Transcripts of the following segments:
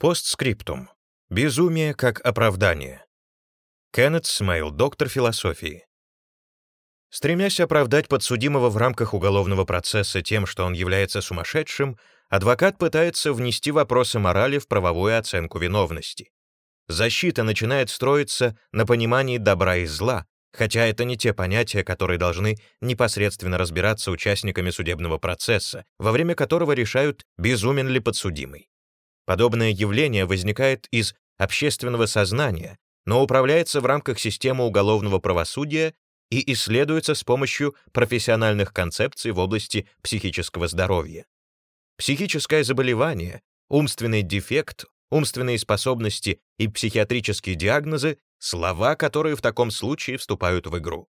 Постскриптум. Безумие как оправдание. Кеннет Смейл, доктор философии. Стремясь оправдать подсудимого в рамках уголовного процесса тем, что он является сумасшедшим, адвокат пытается внести вопросы морали в правовую оценку виновности. Защита начинает строиться на понимании добра и зла, хотя это не те понятия, которые должны непосредственно разбираться участниками судебного процесса, во время которого решают, безумен ли подсудимый. Подобное явление возникает из общественного сознания, но управляется в рамках системы уголовного правосудия и исследуется с помощью профессиональных концепций в области психического здоровья. Психическое заболевание, умственный дефект, умственные способности и психиатрические диагнозы — слова, которые в таком случае вступают в игру.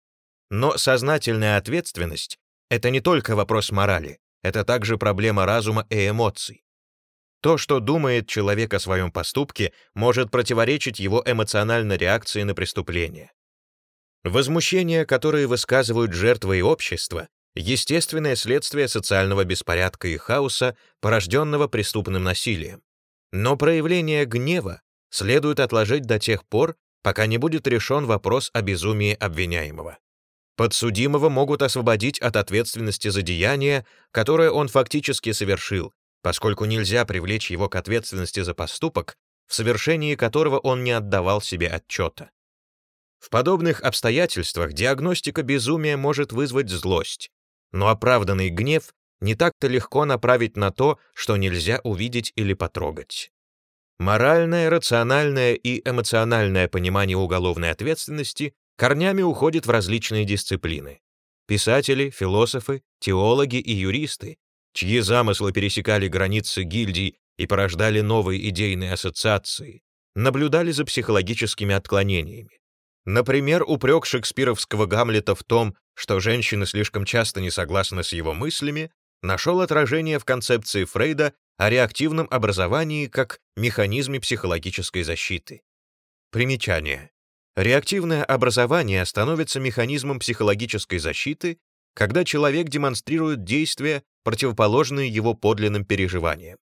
Но сознательная ответственность — это не только вопрос морали, это также проблема разума и эмоций. То, что думает человек о своем поступке, может противоречить его эмоциональной реакции на преступление. Возмущения, которые высказывают жертвы и общество, естественное следствие социального беспорядка и хаоса, порожденного преступным насилием. Но проявление гнева следует отложить до тех пор, пока не будет решен вопрос о безумии обвиняемого. Подсудимого могут освободить от ответственности за деяние, которое он фактически совершил, поскольку нельзя привлечь его к ответственности за поступок, в совершении которого он не отдавал себе отчета. В подобных обстоятельствах диагностика безумия может вызвать злость, но оправданный гнев не так-то легко направить на то, что нельзя увидеть или потрогать. Моральное, рациональное и эмоциональное понимание уголовной ответственности корнями уходит в различные дисциплины. Писатели, философы, теологи и юристы чьи замыслы пересекали границы гильдий и порождали новые идейные ассоциации, наблюдали за психологическими отклонениями. Например, упрек шекспировского Гамлета в том, что женщины слишком часто не согласны с его мыслями, нашел отражение в концепции Фрейда о реактивном образовании как механизме психологической защиты. Примечание. Реактивное образование становится механизмом психологической защиты, когда человек демонстрирует действия, противоположные его подлинным переживаниям.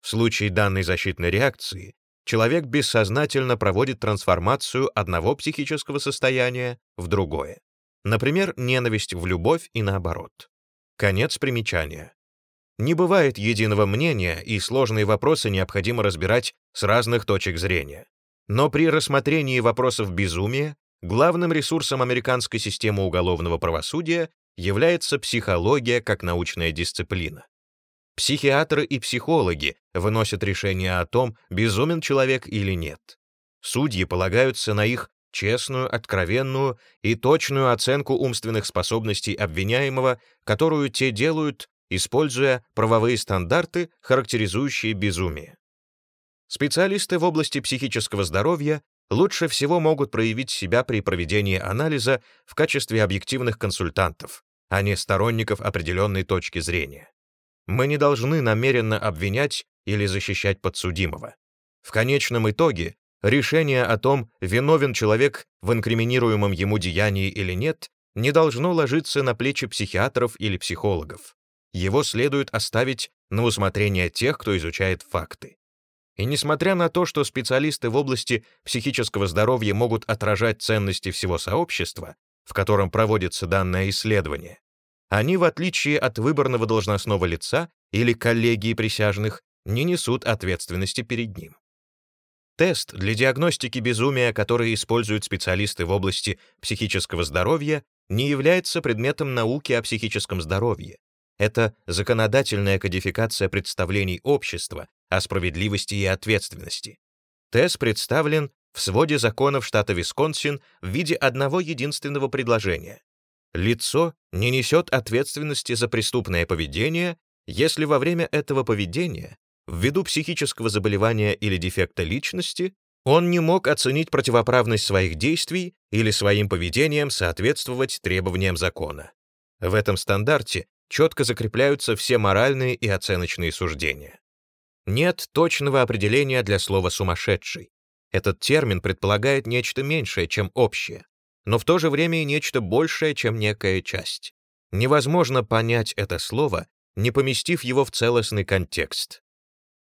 В случае данной защитной реакции человек бессознательно проводит трансформацию одного психического состояния в другое. Например, ненависть в любовь и наоборот. Конец примечания. Не бывает единого мнения, и сложные вопросы необходимо разбирать с разных точек зрения. Но при рассмотрении вопросов безумия главным ресурсом американской системы уголовного правосудия является психология как научная дисциплина. Психиатры и психологи выносят решение о том, безумен человек или нет. Судьи полагаются на их честную, откровенную и точную оценку умственных способностей обвиняемого, которую те делают, используя правовые стандарты, характеризующие безумие. Специалисты в области психического здоровья лучше всего могут проявить себя при проведении анализа в качестве объективных консультантов, а не сторонников определенной точки зрения. Мы не должны намеренно обвинять или защищать подсудимого. В конечном итоге решение о том, виновен человек в инкриминируемом ему деянии или нет, не должно ложиться на плечи психиатров или психологов. Его следует оставить на усмотрение тех, кто изучает факты. И несмотря на то, что специалисты в области психического здоровья могут отражать ценности всего сообщества, в котором проводится данное исследование, они, в отличие от выборного должностного лица или коллегии присяжных, не несут ответственности перед ним. Тест для диагностики безумия, который используют специалисты в области психического здоровья, не является предметом науки о психическом здоровье. Это законодательная кодификация представлений общества, о справедливости и ответственности. Тест представлен в своде законов штата Висконсин в виде одного единственного предложения. Лицо не несет ответственности за преступное поведение, если во время этого поведения, ввиду психического заболевания или дефекта личности, он не мог оценить противоправность своих действий или своим поведением соответствовать требованиям закона. В этом стандарте четко закрепляются все моральные и оценочные суждения. Нет точного определения для слова «сумасшедший». Этот термин предполагает нечто меньшее, чем общее, но в то же время и нечто большее, чем некая часть. Невозможно понять это слово, не поместив его в целостный контекст.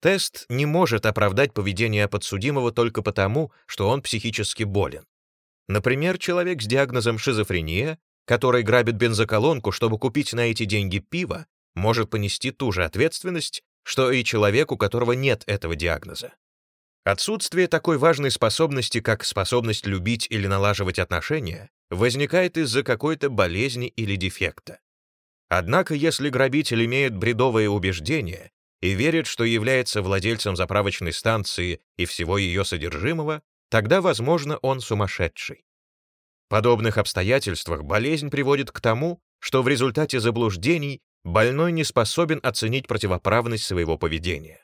Тест не может оправдать поведение подсудимого только потому, что он психически болен. Например, человек с диагнозом шизофрения, который грабит бензоколонку, чтобы купить на эти деньги пиво, может понести ту же ответственность, что и человек, у которого нет этого диагноза. Отсутствие такой важной способности, как способность любить или налаживать отношения, возникает из-за какой-то болезни или дефекта. Однако, если грабитель имеет бредовые убеждения и верит, что является владельцем заправочной станции и всего ее содержимого, тогда, возможно, он сумасшедший. В подобных обстоятельствах болезнь приводит к тому, что в результате заблуждений больной не способен оценить противоправность своего поведения.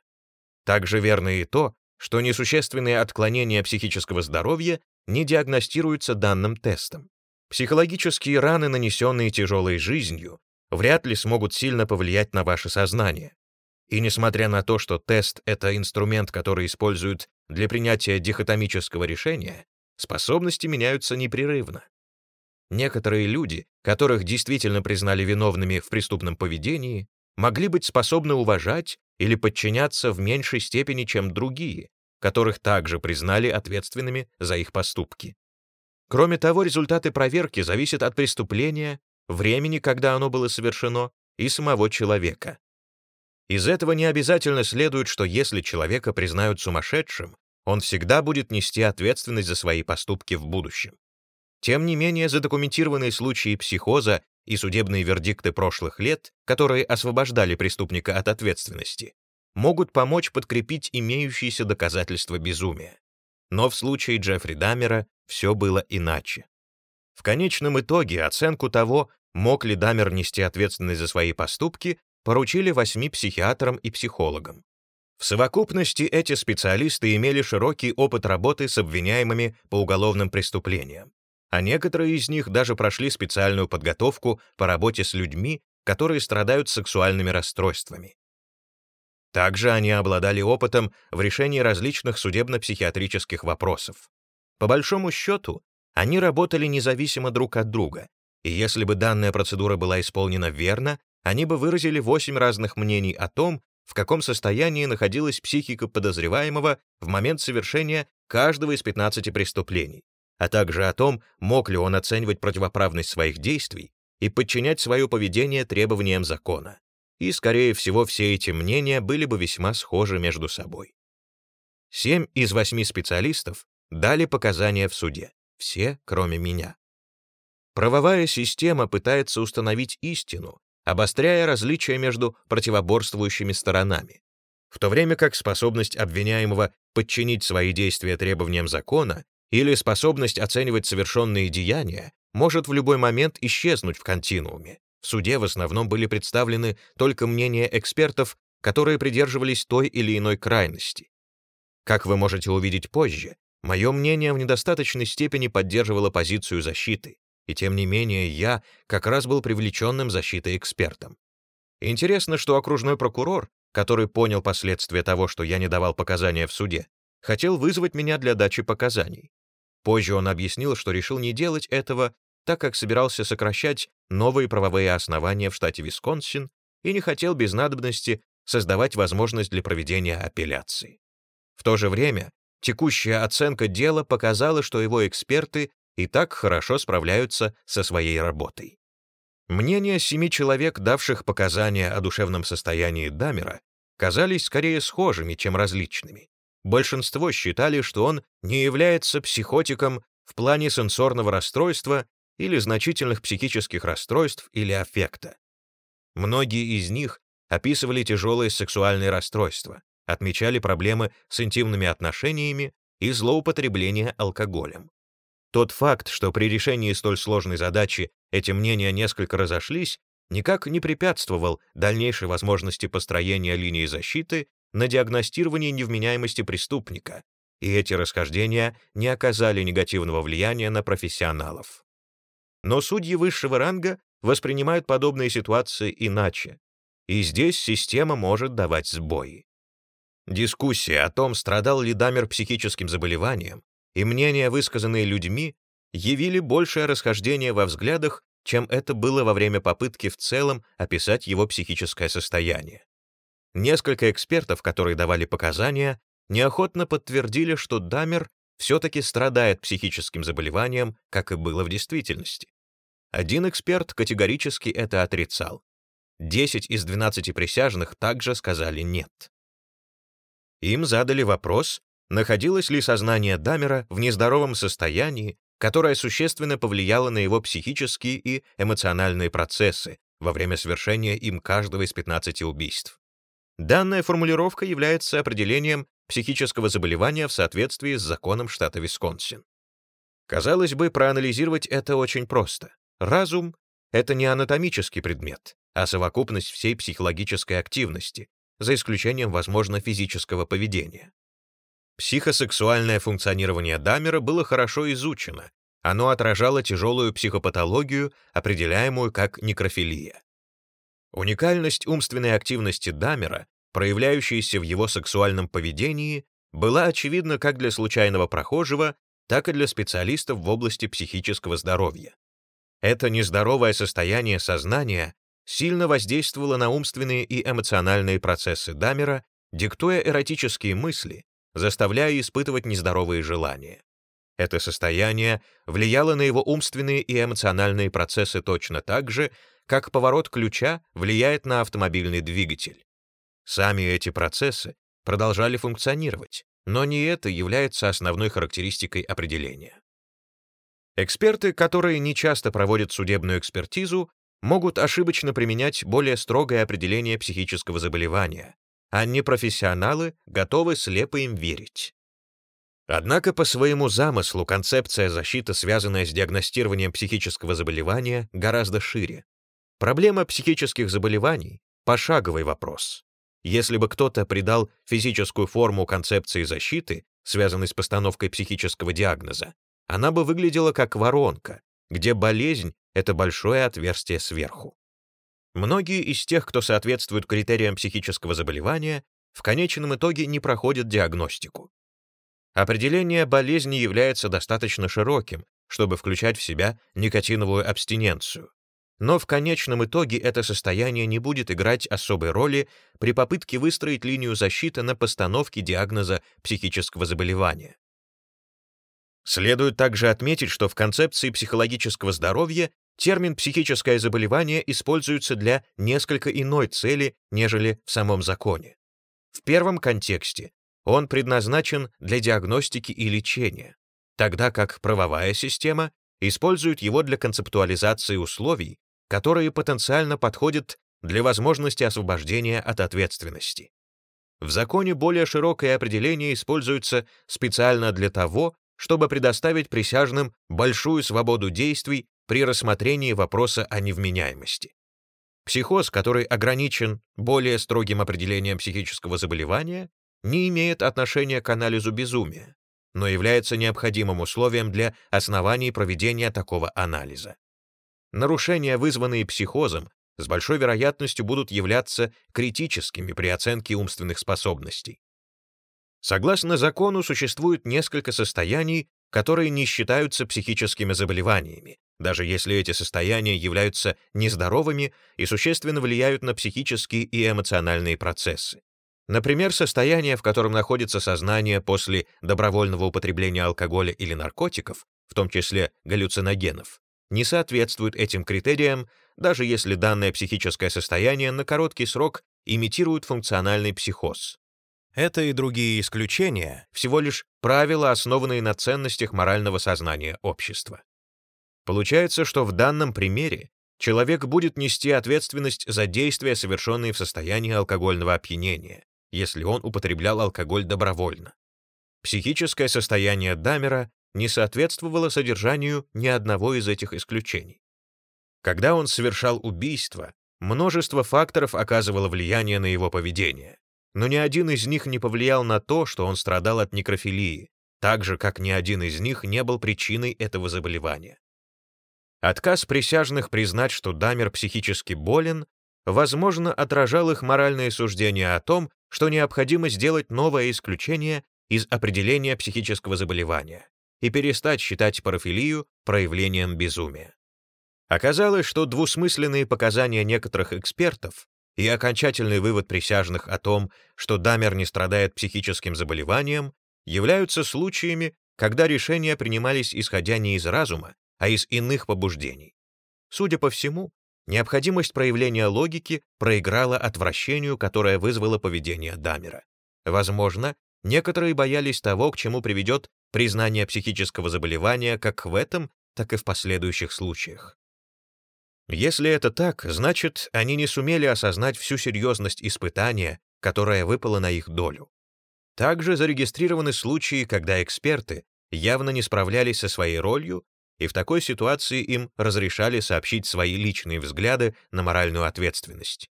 Также верно и то, что несущественные отклонения психического здоровья не диагностируются данным тестом. Психологические раны, нанесенные тяжелой жизнью, вряд ли смогут сильно повлиять на ваше сознание. И несмотря на то, что тест — это инструмент, который используют для принятия дихотомического решения, способности меняются непрерывно. Некоторые люди, которых действительно признали виновными в преступном поведении, могли быть способны уважать или подчиняться в меньшей степени, чем другие, которых также признали ответственными за их поступки. Кроме того, результаты проверки зависят от преступления, времени, когда оно было совершено, и самого человека. Из этого не обязательно следует, что если человека признают сумасшедшим, он всегда будет нести ответственность за свои поступки в будущем. Тем не менее, задокументированные случаи психоза и судебные вердикты прошлых лет, которые освобождали преступника от ответственности, могут помочь подкрепить имеющиеся доказательства безумия. Но в случае Джеффри Даммера все было иначе. В конечном итоге оценку того, мог ли Даммер нести ответственность за свои поступки, поручили восьми психиатрам и психологам. В совокупности эти специалисты имели широкий опыт работы с обвиняемыми по уголовным преступлениям, а некоторые из них даже прошли специальную подготовку по работе с людьми, которые страдают сексуальными расстройствами. Также они обладали опытом в решении различных судебно-психиатрических вопросов. По большому счету, они работали независимо друг от друга, и если бы данная процедура была исполнена верно, они бы выразили восемь разных мнений о том, в каком состоянии находилась психика подозреваемого в момент совершения каждого из 15 преступлений, а также о том, мог ли он оценивать противоправность своих действий и подчинять свое поведение требованиям закона. И, скорее всего, все эти мнения были бы весьма схожи между собой. Семь из восьми специалистов дали показания в суде, все, кроме меня. Правовая система пытается установить истину, обостряя различия между противоборствующими сторонами, в то время как способность обвиняемого подчинить свои действия требованиям закона или способность оценивать совершенные деяния может в любой момент исчезнуть в континууме. В суде в основном были представлены только мнения экспертов, которые придерживались той или иной крайности. Как вы можете увидеть позже, мое мнение в недостаточной степени поддерживало позицию защиты, и тем не менее я как раз был привлеченным защитой экспертом. Интересно, что окружной прокурор, который понял последствия того, что я не давал показания в суде, хотел вызвать меня для дачи показаний. Позже он объяснил, что решил не делать этого, так как собирался сокращать новые правовые основания в штате Висконсин и не хотел без надобности создавать возможность для проведения апелляции. В то же время текущая оценка дела показала, что его эксперты и так хорошо справляются со своей работой. Мнения семи человек, давших показания о душевном состоянии Дамера, казались скорее схожими, чем различными. Большинство считали, что он не является психотиком в плане сенсорного расстройства или значительных психических расстройств или аффекта. Многие из них описывали тяжелые сексуальные расстройства, отмечали проблемы с интимными отношениями и злоупотребление алкоголем. Тот факт, что при решении столь сложной задачи эти мнения несколько разошлись, никак не препятствовал дальнейшей возможности построения линии защиты на диагностирование невменяемости преступника, и эти расхождения не оказали негативного влияния на профессионалов. Но судьи высшего ранга воспринимают подобные ситуации иначе, и здесь система может давать сбои. Дискуссия о том, страдал ли Дамер психическим заболеванием, и мнения, высказанные людьми, явили большее расхождение во взглядах, чем это было во время попытки в целом описать его психическое состояние. Несколько экспертов, которые давали показания, неохотно подтвердили, что Дамер все-таки страдает психическим заболеванием, как и было в действительности. Один эксперт категорически это отрицал. 10 из 12 присяжных также сказали «нет». Им задали вопрос, находилось ли сознание Дамера в нездоровом состоянии, которое существенно повлияло на его психические и эмоциональные процессы во время совершения им каждого из 15 убийств. Данная формулировка является определением психического заболевания в соответствии с законом штата Висконсин. Казалось бы, проанализировать это очень просто. Разум — это не анатомический предмет, а совокупность всей психологической активности, за исключением, возможно, физического поведения. Психосексуальное функционирование Дамера было хорошо изучено, оно отражало тяжелую психопатологию, определяемую как некрофилия. Уникальность умственной активности Дамера, проявляющаяся в его сексуальном поведении, была очевидна как для случайного прохожего, так и для специалистов в области психического здоровья. Это нездоровое состояние сознания сильно воздействовало на умственные и эмоциональные процессы Дамера, диктуя эротические мысли, заставляя испытывать нездоровые желания. Это состояние влияло на его умственные и эмоциональные процессы точно так же, как поворот ключа влияет на автомобильный двигатель. Сами эти процессы продолжали функционировать, но не это является основной характеристикой определения. Эксперты, которые не часто проводят судебную экспертизу, могут ошибочно применять более строгое определение психического заболевания, а непрофессионалы готовы слепо им верить. Однако по своему замыслу концепция защиты, связанная с диагностированием психического заболевания, гораздо шире. Проблема психических заболеваний — пошаговый вопрос. Если бы кто-то придал физическую форму концепции защиты, связанной с постановкой психического диагноза, она бы выглядела как воронка, где болезнь — это большое отверстие сверху. Многие из тех, кто соответствует критериям психического заболевания, в конечном итоге не проходят диагностику. Определение болезни является достаточно широким, чтобы включать в себя никотиновую абстиненцию. Но в конечном итоге это состояние не будет играть особой роли при попытке выстроить линию защиты на постановке диагноза психического заболевания. Следует также отметить, что в концепции психологического здоровья термин «психическое заболевание» используется для несколько иной цели, нежели в самом законе. В первом контексте он предназначен для диагностики и лечения, тогда как правовая система использует его для концептуализации условий, которые потенциально подходят для возможности освобождения от ответственности. В законе более широкое определение используется специально для того, чтобы предоставить присяжным большую свободу действий при рассмотрении вопроса о невменяемости. Психоз, который ограничен более строгим определением психического заболевания, не имеет отношения к анализу безумия, но является необходимым условием для оснований проведения такого анализа. Нарушения, вызванные психозом, с большой вероятностью будут являться критическими при оценке умственных способностей. Согласно закону, существует несколько состояний, которые не считаются психическими заболеваниями, даже если эти состояния являются нездоровыми и существенно влияют на психические и эмоциональные процессы. Например, состояние, в котором находится сознание после добровольного употребления алкоголя или наркотиков, в том числе галлюциногенов, не соответствует этим критериям, даже если данное психическое состояние на короткий срок имитирует функциональный психоз. Это и другие исключения — всего лишь правила, основанные на ценностях морального сознания общества. Получается, что в данном примере человек будет нести ответственность за действия, совершенные в состоянии алкогольного опьянения, если он употреблял алкоголь добровольно. Психическое состояние Дамера не соответствовало содержанию ни одного из этих исключений. Когда он совершал убийство, множество факторов оказывало влияние на его поведение но ни один из них не повлиял на то, что он страдал от некрофилии, так же, как ни один из них не был причиной этого заболевания. Отказ присяжных признать, что Дамер психически болен, возможно, отражал их моральные суждения о том, что необходимо сделать новое исключение из определения психического заболевания и перестать считать парафилию проявлением безумия. Оказалось, что двусмысленные показания некоторых экспертов и окончательный вывод присяжных о том, что Дамер не страдает психическим заболеванием, являются случаями, когда решения принимались исходя не из разума, а из иных побуждений. Судя по всему, необходимость проявления логики проиграла отвращению, которое вызвало поведение Дамера. Возможно, некоторые боялись того, к чему приведет признание психического заболевания как в этом, так и в последующих случаях. Если это так, значит, они не сумели осознать всю серьезность испытания, которое выпало на их долю. Также зарегистрированы случаи, когда эксперты явно не справлялись со своей ролью, и в такой ситуации им разрешали сообщить свои личные взгляды на моральную ответственность.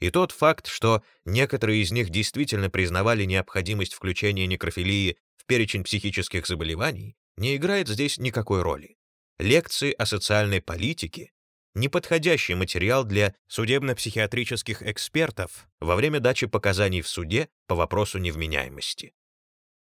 И тот факт, что некоторые из них действительно признавали необходимость включения некрофилии в перечень психических заболеваний, не играет здесь никакой роли. Лекции о социальной политике неподходящий материал для судебно-психиатрических экспертов во время дачи показаний в суде по вопросу невменяемости.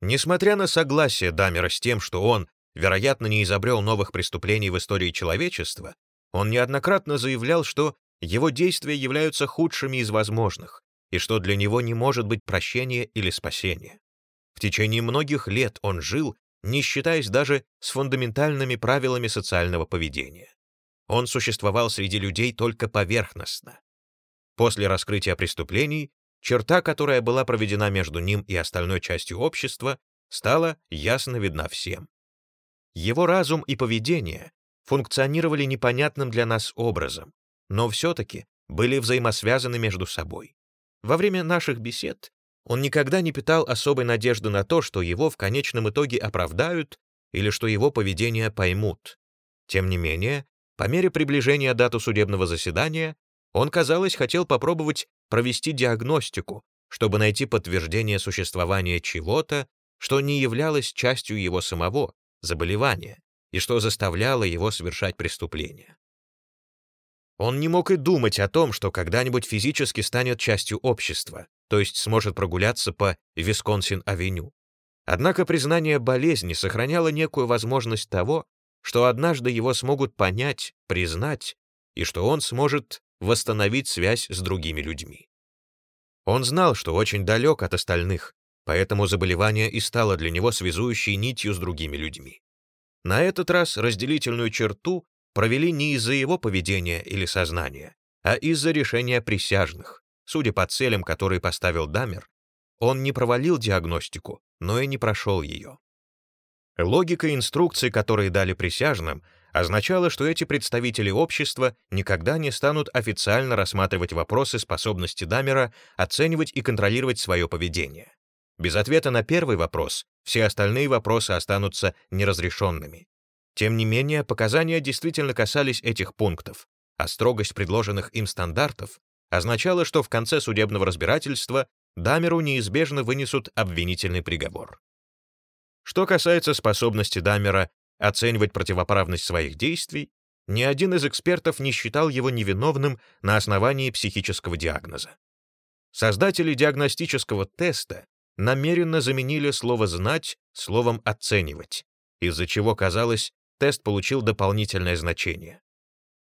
Несмотря на согласие Дамера с тем, что он, вероятно, не изобрел новых преступлений в истории человечества, он неоднократно заявлял, что его действия являются худшими из возможных, и что для него не может быть прощения или спасения. В течение многих лет он жил, не считаясь даже с фундаментальными правилами социального поведения. Он существовал среди людей только поверхностно. После раскрытия преступлений, черта, которая была проведена между ним и остальной частью общества, стала ясно видна всем. Его разум и поведение функционировали непонятным для нас образом, но все-таки были взаимосвязаны между собой. Во время наших бесед он никогда не питал особой надежды на то, что его в конечном итоге оправдают или что его поведение поймут. Тем не менее, по мере приближения даты судебного заседания, он, казалось, хотел попробовать провести диагностику, чтобы найти подтверждение существования чего-то, что не являлось частью его самого, заболевания, и что заставляло его совершать преступление. Он не мог и думать о том, что когда-нибудь физически станет частью общества, то есть сможет прогуляться по Висконсин-авеню. Однако признание болезни сохраняло некую возможность того, что однажды его смогут понять, признать, и что он сможет восстановить связь с другими людьми. Он знал, что очень далек от остальных, поэтому заболевание и стало для него связующей нитью с другими людьми. На этот раз разделительную черту провели не из-за его поведения или сознания, а из-за решения присяжных. Судя по целям, которые поставил Дамер, он не провалил диагностику, но и не прошел ее. Логика инструкций, которые дали присяжным, означала, что эти представители общества никогда не станут официально рассматривать вопросы способности Дамера оценивать и контролировать свое поведение. Без ответа на первый вопрос все остальные вопросы останутся неразрешенными. Тем не менее, показания действительно касались этих пунктов, а строгость предложенных им стандартов означала, что в конце судебного разбирательства Дамеру неизбежно вынесут обвинительный приговор. Что касается способности Дамера оценивать противоправность своих действий, ни один из экспертов не считал его невиновным на основании психического диагноза. Создатели диагностического теста намеренно заменили слово «знать» словом «оценивать», из-за чего, казалось, тест получил дополнительное значение.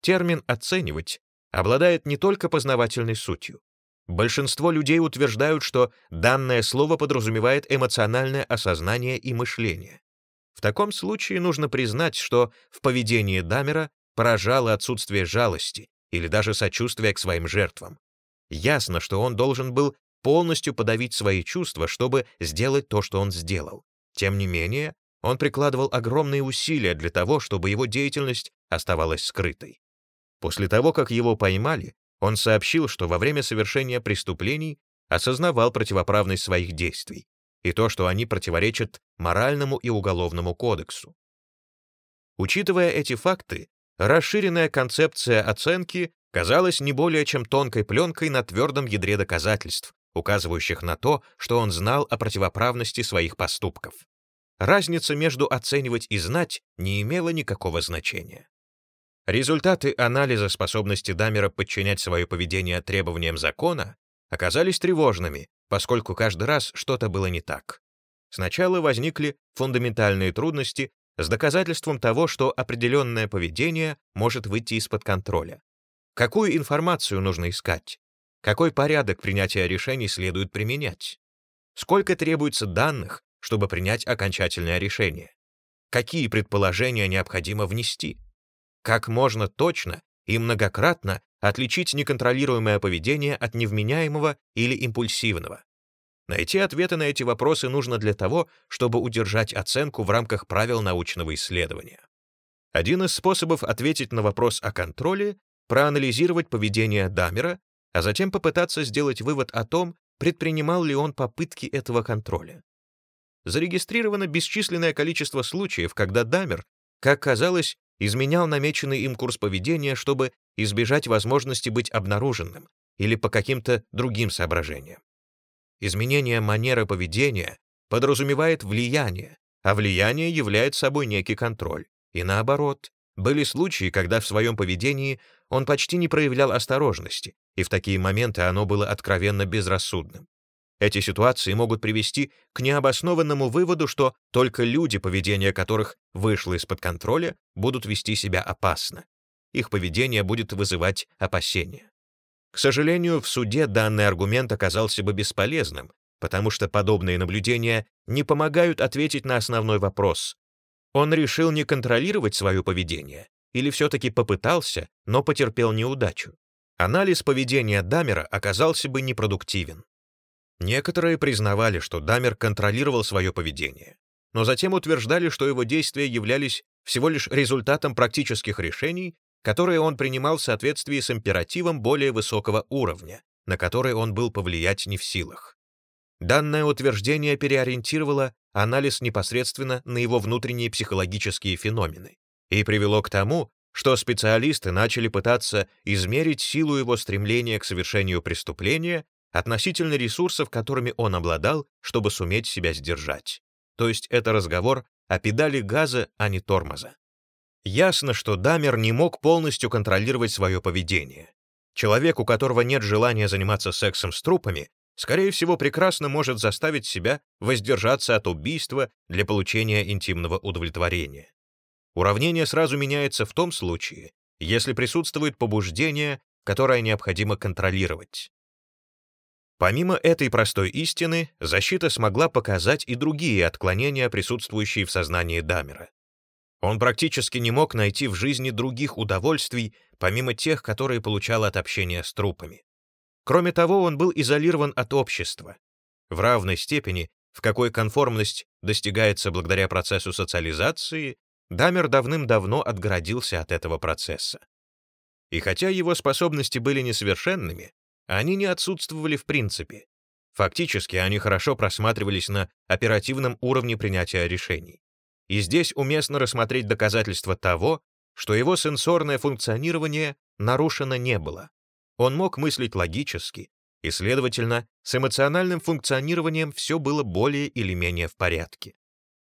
Термин «оценивать» обладает не только познавательной сутью, Большинство людей утверждают, что данное слово подразумевает эмоциональное осознание и мышление. В таком случае нужно признать, что в поведении Дамера поражало отсутствие жалости или даже сочувствия к своим жертвам. Ясно, что он должен был полностью подавить свои чувства, чтобы сделать то, что он сделал. Тем не менее, он прикладывал огромные усилия для того, чтобы его деятельность оставалась скрытой. После того, как его поймали, он сообщил, что во время совершения преступлений осознавал противоправность своих действий и то, что они противоречат моральному и уголовному кодексу. Учитывая эти факты, расширенная концепция оценки казалась не более чем тонкой пленкой на твердом ядре доказательств, указывающих на то, что он знал о противоправности своих поступков. Разница между оценивать и знать не имела никакого значения. Результаты анализа способности Дамера подчинять свое поведение требованиям закона оказались тревожными, поскольку каждый раз что-то было не так. Сначала возникли фундаментальные трудности с доказательством того, что определенное поведение может выйти из-под контроля. Какую информацию нужно искать? Какой порядок принятия решений следует применять, сколько требуется данных, чтобы принять окончательное решение, какие предположения необходимо внести, как можно точно и многократно отличить неконтролируемое поведение от невменяемого или импульсивного. Найти ответы на эти вопросы нужно для того, чтобы удержать оценку в рамках правил научного исследования. Один из способов ответить на вопрос о контроле — проанализировать поведение Дамера, а затем попытаться сделать вывод о том, предпринимал ли он попытки этого контроля. Зарегистрировано бесчисленное количество случаев, когда Дамер, как казалось, изменял намеченный им курс поведения, чтобы избежать возможности быть обнаруженным или по каким-то другим соображениям. Изменение манеры поведения подразумевает влияние, а влияние является собой некий контроль. И наоборот, были случаи, когда в своем поведении он почти не проявлял осторожности, и в такие моменты оно было откровенно безрассудным. Эти ситуации могут привести к необоснованному выводу, что только люди, поведение которых вышло из-под контроля, будут вести себя опасно. Их поведение будет вызывать опасения. К сожалению, в суде данный аргумент оказался бы бесполезным, потому что подобные наблюдения не помогают ответить на основной вопрос, он решил не контролировать свое поведение или все-таки попытался, но потерпел неудачу. Анализ поведения Дамера оказался бы непродуктивен. Некоторые признавали, что Дамер контролировал свое поведение, но затем утверждали, что его действия являлись всего лишь результатом практических решений, которые он принимал в соответствии с императивом более высокого уровня, на который он был повлиять не в силах. Данное утверждение переориентировало анализ непосредственно на его внутренние психологические феномены и привело к тому, что специалисты начали пытаться измерить силу его стремления к совершению преступления относительно ресурсов, которыми он обладал, чтобы суметь себя сдержать. То есть это разговор о педали газа, а не тормоза. Ясно, что Дамер не мог полностью контролировать свое поведение. Человек, у которого нет желания заниматься сексом с трупами, скорее всего, прекрасно может заставить себя воздержаться от убийства для получения интимного удовлетворения. Уравнение сразу меняется в том случае, если присутствует побуждение, которое необходимо контролировать. Помимо этой простой истины, защита смогла показать и другие отклонения, присутствующие в сознании Дамера. Он практически не мог найти в жизни других удовольствий, помимо тех, которые получал от общения с трупами. Кроме того, он был изолирован от общества. В равной степени, в какой конформность достигается благодаря процессу социализации, Дамер давным-давно отгородился от этого процесса. И хотя его способности были несовершенными, они не отсутствовали в принципе. Фактически они хорошо просматривались на оперативном уровне принятия решений. И здесь уместно рассмотреть доказательства того, что его сенсорное функционирование нарушено не было. Он мог мыслить логически, и, следовательно, с эмоциональным функционированием все было более или менее в порядке.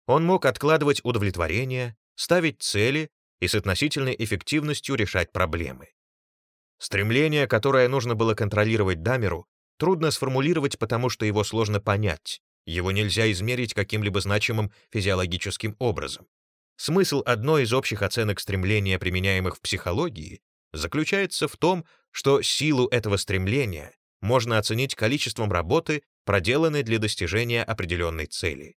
Он мог откладывать удовлетворение, ставить цели и с относительной эффективностью решать проблемы. Стремление, которое нужно было контролировать Дамеру, трудно сформулировать, потому что его сложно понять, его нельзя измерить каким-либо значимым физиологическим образом. Смысл одной из общих оценок стремления, применяемых в психологии, заключается в том, что силу этого стремления можно оценить количеством работы, проделанной для достижения определенной цели.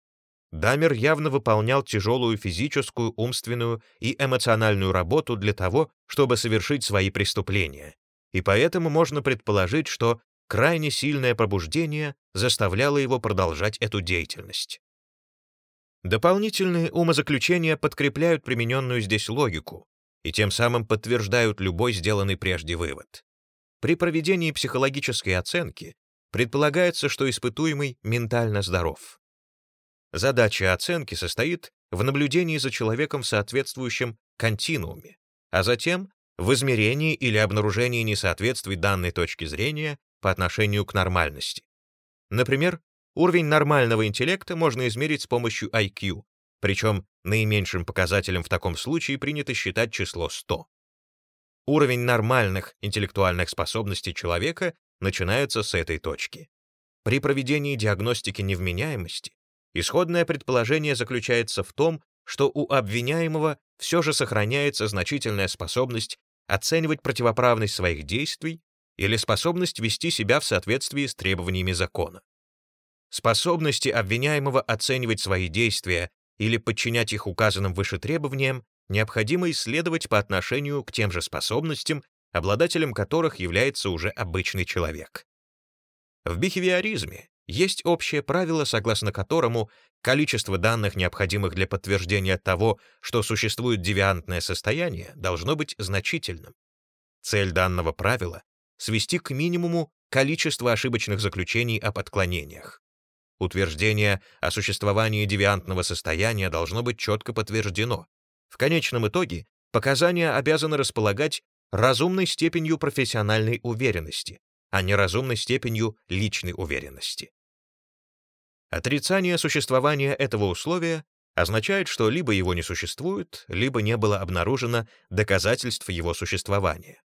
Дамер явно выполнял тяжелую физическую, умственную и эмоциональную работу для того, чтобы совершить свои преступления, и поэтому можно предположить, что крайне сильное пробуждение заставляло его продолжать эту деятельность. Дополнительные умозаключения подкрепляют примененную здесь логику, и тем самым подтверждают любой сделанный прежде вывод. При проведении психологической оценки предполагается, что испытуемый ментально здоров. Задача оценки состоит в наблюдении за человеком в соответствующем континууме, а затем в измерении или обнаружении несоответствий данной точки зрения по отношению к нормальности. Например, уровень нормального интеллекта можно измерить с помощью IQ, причем наименьшим показателем в таком случае принято считать число 100. Уровень нормальных интеллектуальных способностей человека начинается с этой точки. При проведении диагностики невменяемости исходное предположение заключается в том, что у обвиняемого все же сохраняется значительная способность оценивать противоправность своих действий или способность вести себя в соответствии с требованиями закона. Способности обвиняемого оценивать свои действия или подчинять их указанным выше требованиям необходимо исследовать по отношению к тем же способностям, обладателем которых является уже обычный человек. В бихевиоризме есть общее правило, согласно которому количество данных, необходимых для подтверждения того, что существует девиантное состояние, должно быть значительным. Цель данного правила — свести к минимуму количество ошибочных заключений об отклонениях. Утверждение о существовании девиантного состояния должно быть четко подтверждено. В конечном итоге показания обязаны располагать разумной степенью профессиональной уверенности, а не разумной степенью личной уверенности. Отрицание существования этого условия означает, что либо его не существует, либо не было обнаружено доказательств его существования.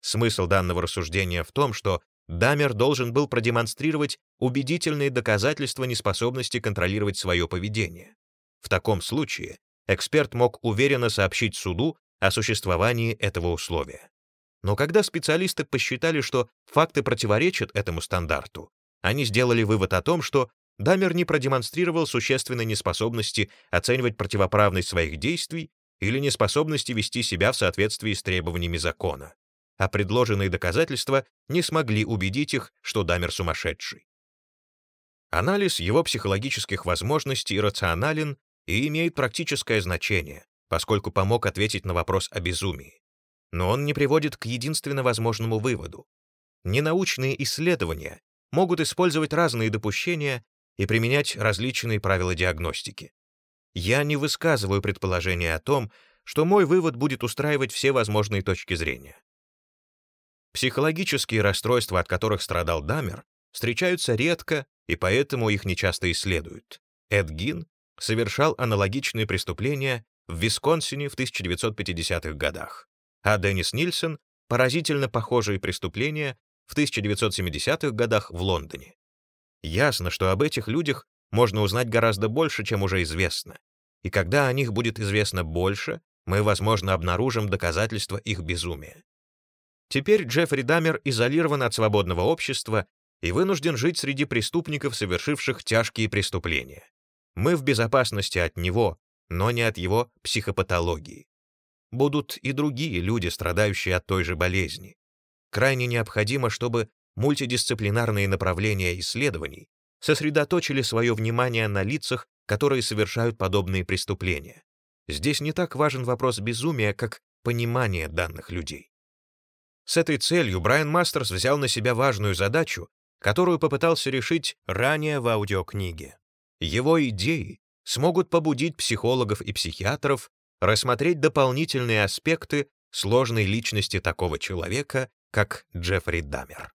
Смысл данного рассуждения в том, что Дамер должен был продемонстрировать убедительные доказательства неспособности контролировать свое поведение. В таком случае эксперт мог уверенно сообщить суду о существовании этого условия. Но когда специалисты посчитали, что факты противоречат этому стандарту, они сделали вывод о том, что Дамер не продемонстрировал существенной неспособности оценивать противоправность своих действий или неспособности вести себя в соответствии с требованиями закона а предложенные доказательства не смогли убедить их, что Дамер сумасшедший. Анализ его психологических возможностей рационален и имеет практическое значение, поскольку помог ответить на вопрос о безумии. Но он не приводит к единственно возможному выводу. Ненаучные исследования могут использовать разные допущения и применять различные правила диагностики. Я не высказываю предположение о том, что мой вывод будет устраивать все возможные точки зрения. Психологические расстройства, от которых страдал Дамер, встречаются редко, и поэтому их нечасто исследуют. Эд Гин совершал аналогичные преступления в Висконсине в 1950-х годах, а Деннис Нильсон — поразительно похожие преступления в 1970-х годах в Лондоне. Ясно, что об этих людях можно узнать гораздо больше, чем уже известно. И когда о них будет известно больше, мы, возможно, обнаружим доказательства их безумия. Теперь Джеффри Дамер изолирован от свободного общества и вынужден жить среди преступников, совершивших тяжкие преступления. Мы в безопасности от него, но не от его психопатологии. Будут и другие люди, страдающие от той же болезни. Крайне необходимо, чтобы мультидисциплинарные направления исследований сосредоточили свое внимание на лицах, которые совершают подобные преступления. Здесь не так важен вопрос безумия, как понимание данных людей. С этой целью Брайан Мастерс взял на себя важную задачу, которую попытался решить ранее в аудиокниге. Его идеи смогут побудить психологов и психиатров рассмотреть дополнительные аспекты сложной личности такого человека, как Джеффри Дамер.